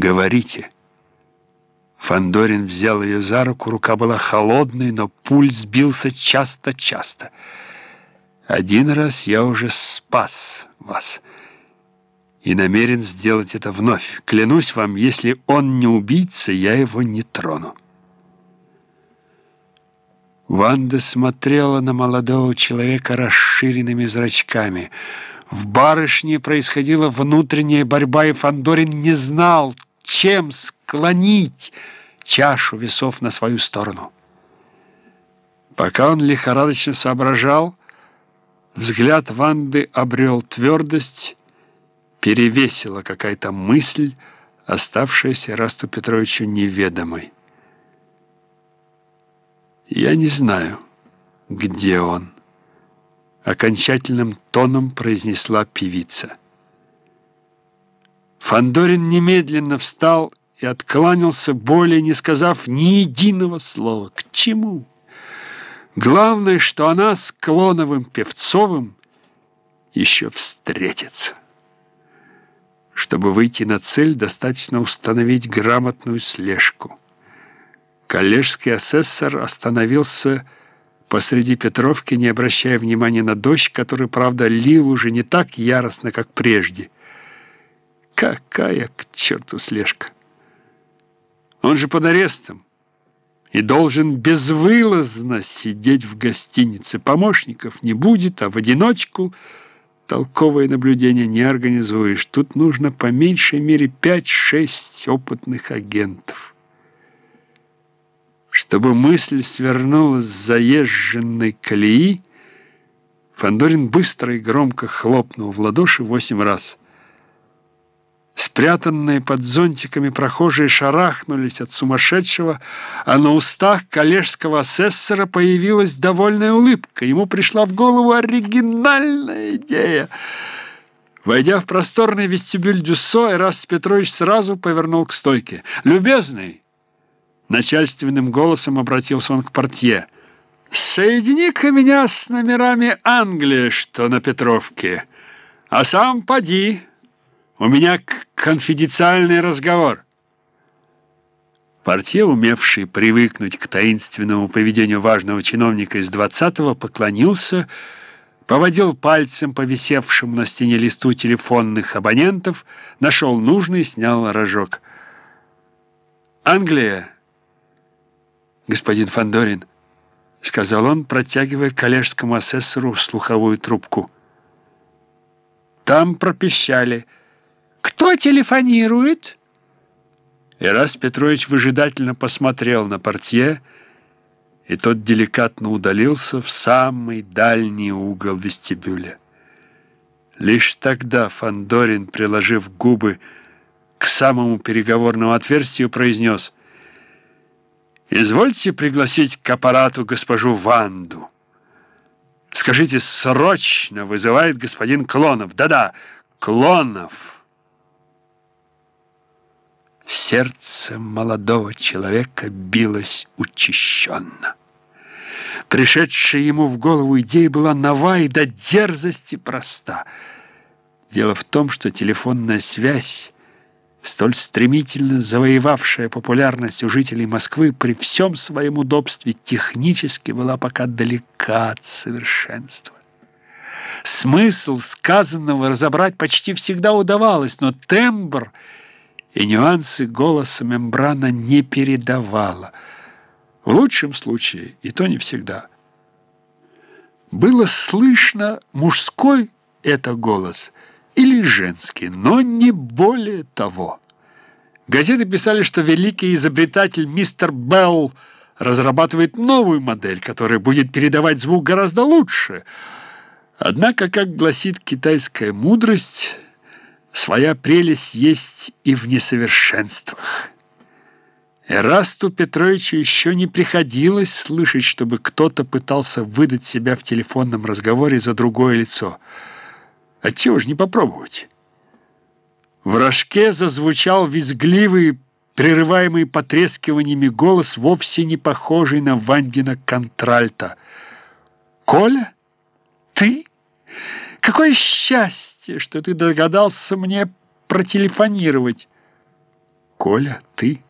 «Говорите». Фандорин взял ее за руку, рука была холодной, но пульс бился часто-часто. «Один раз я уже спас вас» и намерен сделать это вновь. Клянусь вам, если он не убийца, я его не трону. Ванда смотрела на молодого человека расширенными зрачками. В барышне происходила внутренняя борьба, и Фандорин не знал, чем склонить чашу весов на свою сторону. Пока он лихорадочно соображал, взгляд Ванды обрел твердость, перевесила какая-то мысль, оставшаяся Расту Петровичу неведомой. «Я не знаю, где он», — окончательным тоном произнесла певица. Фандорин немедленно встал и откланялся, более не сказав ни единого слова. К чему? Главное, что она с Клоновым Певцовым еще встретится. Чтобы выйти на цель, достаточно установить грамотную слежку. Коллежский асессор остановился посреди Петровки, не обращая внимания на дождь, который, правда, лил уже не так яростно, как прежде. Какая к черту слежка! Он же под арестом и должен безвылазно сидеть в гостинице. Помощников не будет, а в одиночку – толковое наблюдение не организуешь. Тут нужно по меньшей мере 5-6 опытных агентов. Чтобы мысль свернулась с заезженной колеи, Фандорин быстро и громко хлопнул в ладоши восемь раз. Спрятанные под зонтиками прохожие шарахнулись от сумасшедшего, а на устах коллежского асессора появилась довольная улыбка. Ему пришла в голову оригинальная идея. Войдя в просторный вестибюль Дюссо, Эраст Петрович сразу повернул к стойке. «Любезный!» Начальственным голосом обратился он к портье. «Соедини-ка меня с номерами Англии, что на Петровке, а сам поди». У меня конфиденциальный разговор. Портье, умевший привыкнуть к таинственному поведению важного чиновника из двадцатого, поклонился, поводил пальцем по висевшему на стене листу телефонных абонентов, нашел нужный снял рожок. «Англия, господин Фандорин», — сказал он, протягивая коллежскому асессору слуховую трубку. Там пропищали — «Кто телефонирует?» Ирас Петрович выжидательно посмотрел на портье, и тот деликатно удалился в самый дальний угол вестибюля. Лишь тогда Фандорин, приложив губы к самому переговорному отверстию, произнес «Извольте пригласить к аппарату госпожу Ванду. Скажите, срочно вызывает господин Клонов. Да-да, Клонов». Сердце молодого человека билось учащенно. Пришедшая ему в голову идея была нова и до дерзости проста. Дело в том, что телефонная связь, столь стремительно завоевавшая популярность у жителей Москвы, при всем своем удобстве технически была пока далека от совершенства. Смысл сказанного разобрать почти всегда удавалось, но тембр — и нюансы голоса мембрана не передавала. В лучшем случае, и то не всегда. Было слышно, мужской это голос или женский, но не более того. Газеты писали, что великий изобретатель мистер Белл разрабатывает новую модель, которая будет передавать звук гораздо лучше. Однако, как гласит китайская мудрость, Своя прелесть есть и в несовершенствах. Эрасту Петровичу еще не приходилось слышать, чтобы кто-то пытался выдать себя в телефонном разговоре за другое лицо. А чего ж не попробовать? В рожке зазвучал визгливый, прерываемый потрескиваниями голос, вовсе не похожий на Вандина контральта. «Коля? Ты?» Какое счастье, что ты догадался мне протелефонировать. Коля, ты?